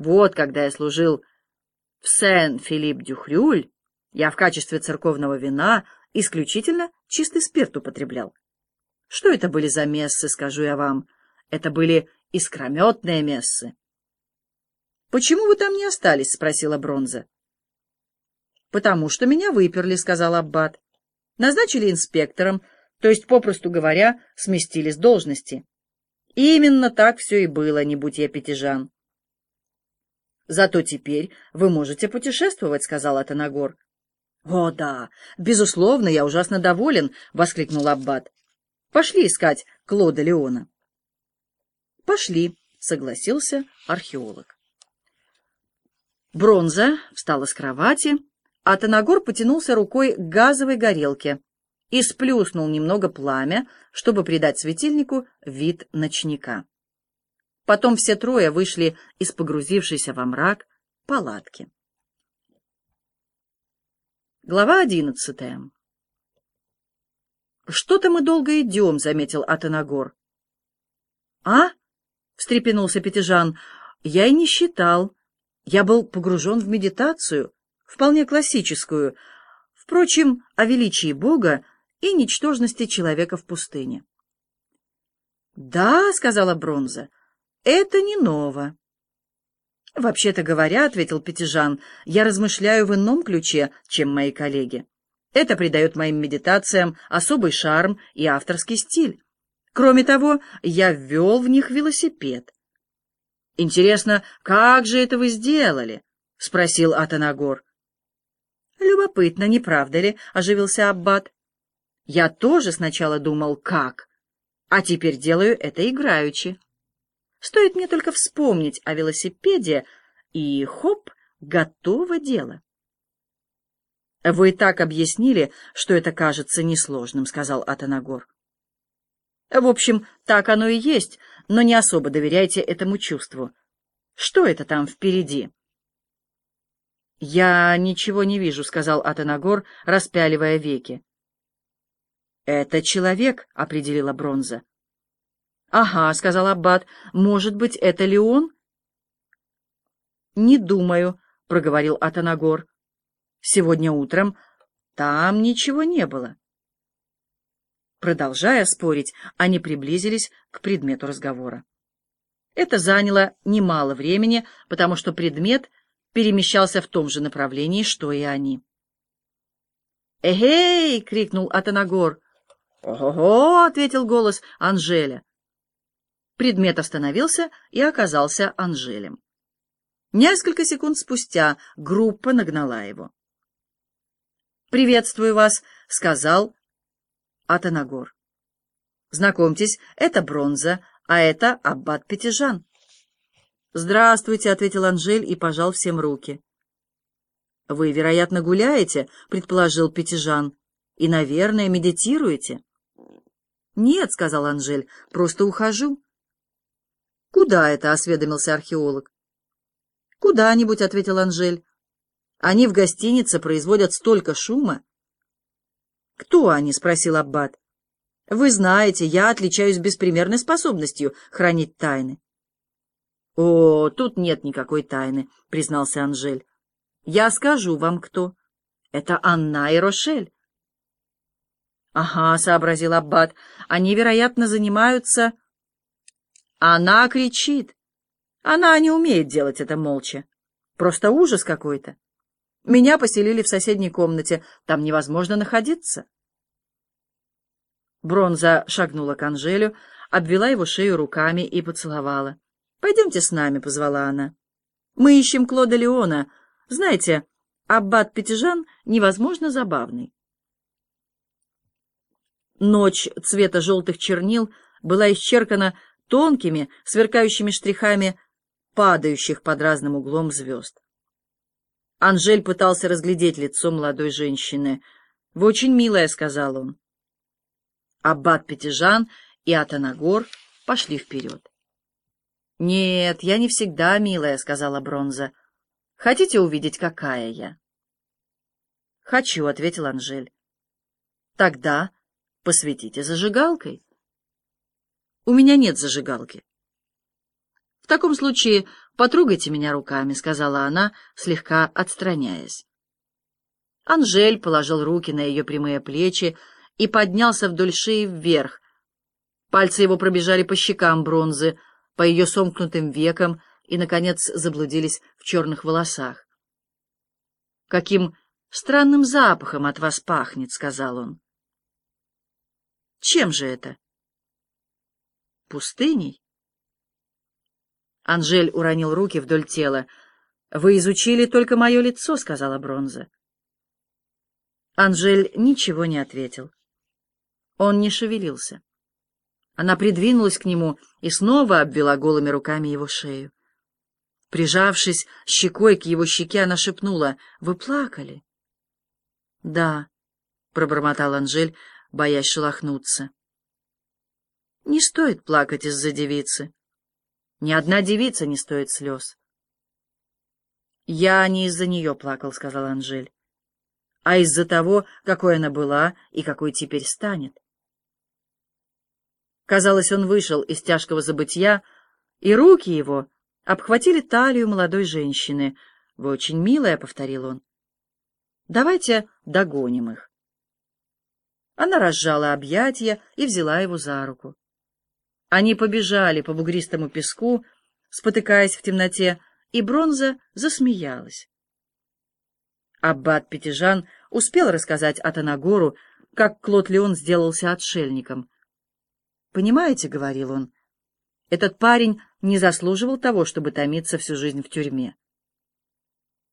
Вот когда я служил в Сен-Филипп-Дюхрюль, я в качестве церковного вина исключительно чистый спирт употреблял. Что это были за мессы, скажу я вам? Это были искрометные мессы. — Почему вы там не остались? — спросила Бронза. — Потому что меня выперли, — сказал Аббат. Назначили инспектором, то есть, попросту говоря, сместили с должности. Именно так все и было, не будь я пятижан. Зато теперь вы можете путешествовать, — сказал Атанагор. — О, да, безусловно, я ужасно доволен, — воскликнул Аббат. — Пошли искать Клода Леона. — Пошли, — согласился археолог. Бронза встала с кровати, а Танагор потянулся рукой к газовой горелке и сплюснул немного пламя, чтобы придать светильнику вид ночника. Потом все трое вышли из погрузившейся во мрак палатки. Глава одиннадцатая. «Что-то мы долго идем», — заметил Атанагор. «А?» — встрепенулся Пятижан. «Я и не считал. Я был погружен в медитацию, вполне классическую, впрочем, о величии Бога и ничтожности человека в пустыне». «Да», — сказала Бронза, — «это не ново». «Вообще-то говоря», — ответил Пятижан, — «я размышляю в ином ключе, чем мои коллеги. Это придает моим медитациям особый шарм и авторский стиль. Кроме того, я ввел в них велосипед. «Интересно, как же это вы сделали?» — спросил Атанагор. «Любопытно, не правда ли?» — оживился Аббат. «Я тоже сначала думал, как, а теперь делаю это играючи. Стоит мне только вспомнить о велосипеде, и хоп, готово дело». «Вы так объяснили, что это кажется несложным», — сказал Атанагор. «В общем, так оно и есть, но не особо доверяйте этому чувству. Что это там впереди?» «Я ничего не вижу», — сказал Атанагор, распяливая веки. «Это человек», — определила Бронза. «Ага», — сказал Аббат, — «может быть, это ли он?» «Не думаю», — проговорил Атанагор. Сегодня утром там ничего не было. Продолжая спорить, они приблизились к предмету разговора. Это заняло немало времени, потому что предмет перемещался в том же направлении, что и они. «Эгей!» — крикнул Атанагор. «Ого-го!» — ответил голос Анжеля. Предмет остановился и оказался Анжелем. Несколько секунд спустя группа нагнала его. «Приветствую вас», — сказал Атанагор. «Знакомьтесь, это Бронза, а это Аббат Пятижан». «Здравствуйте», — ответил Анжель и пожал всем руки. «Вы, вероятно, гуляете», — предположил Пятижан, — «и, наверное, медитируете». «Нет», — сказал Анжель, — «просто ухожу». «Куда это?» — осведомился археолог. «Куда-нибудь», — ответил Анжель. Они в гостинице производят столько шума. «Кто они?» — спросил Аббат. «Вы знаете, я отличаюсь беспримерной способностью хранить тайны». «О, тут нет никакой тайны», — признался Анжель. «Я скажу вам, кто. Это Анна и Рошель». «Ага», — сообразил Аббат, — «они, вероятно, занимаются...» Она кричит. Она не умеет делать это молча. Просто ужас какой-то. Меня поселили в соседней комнате. Там невозможно находиться. Бронза шагнула к Анжелю, обвела его шею руками и поцеловала. «Пойдемте с нами», — позвала она. «Мы ищем Клода Леона. Знаете, аббат Пятижан невозможно забавный». Ночь цвета желтых чернил была исчеркана тонкими, сверкающими штрихами падающих под разным углом звезд. Анжель пытался разглядеть лицо молодой женщины. «Вы очень милая», — сказал он. Аббат Пятижан и Атанагор пошли вперед. «Нет, я не всегда милая», — сказала Бронза. «Хотите увидеть, какая я?» «Хочу», — ответил Анжель. «Тогда посветите зажигалкой». «У меня нет зажигалки». таком случае потрогайте меня руками», — сказала она, слегка отстраняясь. Анжель положил руки на ее прямые плечи и поднялся вдоль шеи вверх. Пальцы его пробежали по щекам бронзы, по ее сомкнутым векам и, наконец, заблудились в черных волосах. «Каким странным запахом от вас пахнет», — сказал он. «Чем же это?» «Пустыней?» Анжель уронил руки вдоль тела. «Вы изучили только мое лицо», — сказала Бронза. Анжель ничего не ответил. Он не шевелился. Она придвинулась к нему и снова обвела голыми руками его шею. Прижавшись щекой к его щеке, она шепнула, «Вы плакали?» «Да», — пробормотал Анжель, боясь шелохнуться. «Не стоит плакать из-за девицы. Ни одна девица не стоит слез». «Я не из-за нее плакал», — сказал Анжель, «а из-за того, какой она была и какой теперь станет». Казалось, он вышел из тяжкого забытья, и руки его обхватили талию молодой женщины. «Вы очень милая», — повторил он. «Давайте догоним их». Она разжала объятия и взяла его за руку. Они побежали по бугристому песку, спотыкаясь в темноте, и Бронза засмеялась. Аббат Пятижан успел рассказать Атанагору, как Клод Леон сделался отшельником — «Понимаете, — говорил он, — этот парень не заслуживал того, чтобы томиться всю жизнь в тюрьме».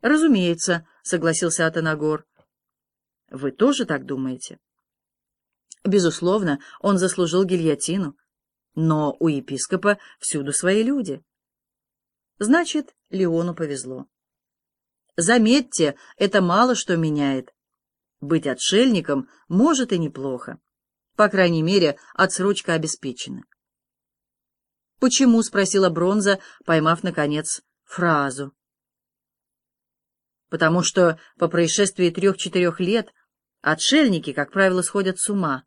«Разумеется», — согласился Атанагор. «Вы тоже так думаете?» «Безусловно, он заслужил гильотину, но у епископа всюду свои люди». «Значит, Леону повезло». «Заметьте, это мало что меняет. Быть отшельником может и неплохо. По крайней мере, отсрочка обеспечена. «Почему?» — спросила Бронза, поймав, наконец, фразу. «Потому что по происшествии трех-четырех лет отшельники, как правило, сходят с ума.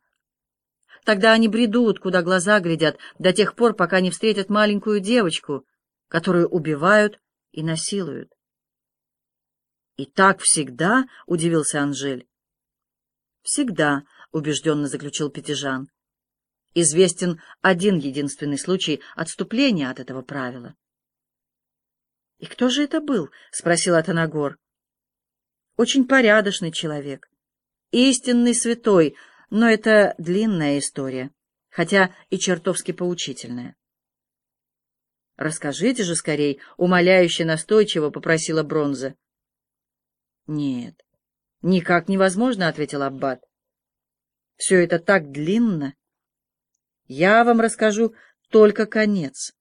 Тогда они бредут, куда глаза глядят, до тех пор, пока не встретят маленькую девочку, которую убивают и насилуют. «И так всегда?» — удивился Анжель. «Всегда», убежденно заключил Пятижан. Известен один единственный случай отступления от этого правила. — И кто же это был? — спросил Атанагор. — Очень порядочный человек, истинный святой, но это длинная история, хотя и чертовски поучительная. — Расскажите же скорей, — умоляюще настойчиво попросила Бронза. — Нет, никак невозможно, — ответил Аббат. Все это так длинно. Я вам расскажу только конец.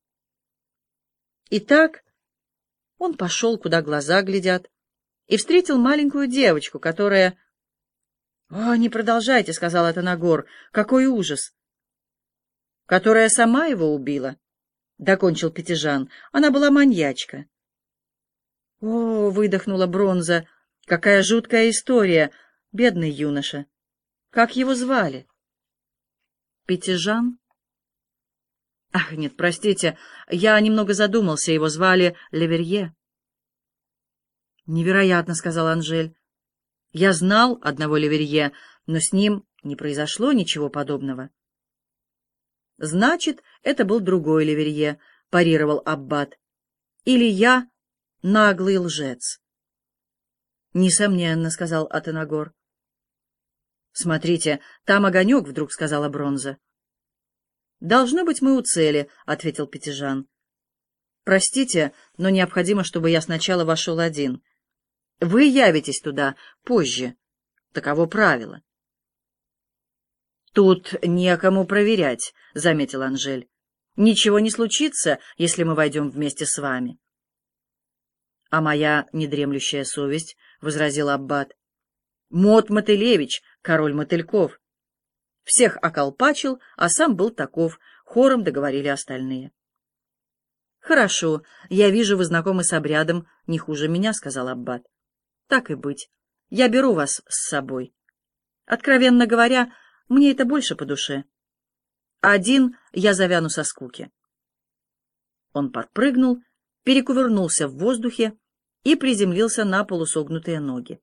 Итак, он пошел, куда глаза глядят, и встретил маленькую девочку, которая... — О, не продолжайте, — сказал Атанагор, — какой ужас! — Которая сама его убила, — докончил Пятижан. Она была маньячка. — О, — выдохнула Бронза, — какая жуткая история, бедный юноша! Как его звали? Пятижан? Ах, нет, простите, я немного задумался, его звали Леверье. Невероятно, — сказал Анжель. Я знал одного Леверье, но с ним не произошло ничего подобного. Значит, это был другой Леверье, — парировал Аббат. Или я наглый лжец. Несомненно, — сказал Атенагор. «Смотрите, там огонек», — вдруг сказала Бронза. «Должно быть, мы у цели», — ответил Пятижан. «Простите, но необходимо, чтобы я сначала вошел один. Вы явитесь туда позже. Таково правило». «Тут некому проверять», — заметил Анжель. «Ничего не случится, если мы войдем вместе с вами». «А моя недремлющая совесть», — возразил Аббат, Мот Мотылевич, король мотыльков. Всех околпачил, а сам был таков, хором договорили остальные. «Хорошо, я вижу, вы знакомы с обрядом не хуже меня», — сказал Аббат. «Так и быть. Я беру вас с собой. Откровенно говоря, мне это больше по душе. Один я завяну со скуки». Он подпрыгнул, перекувырнулся в воздухе и приземлился на полусогнутые ноги.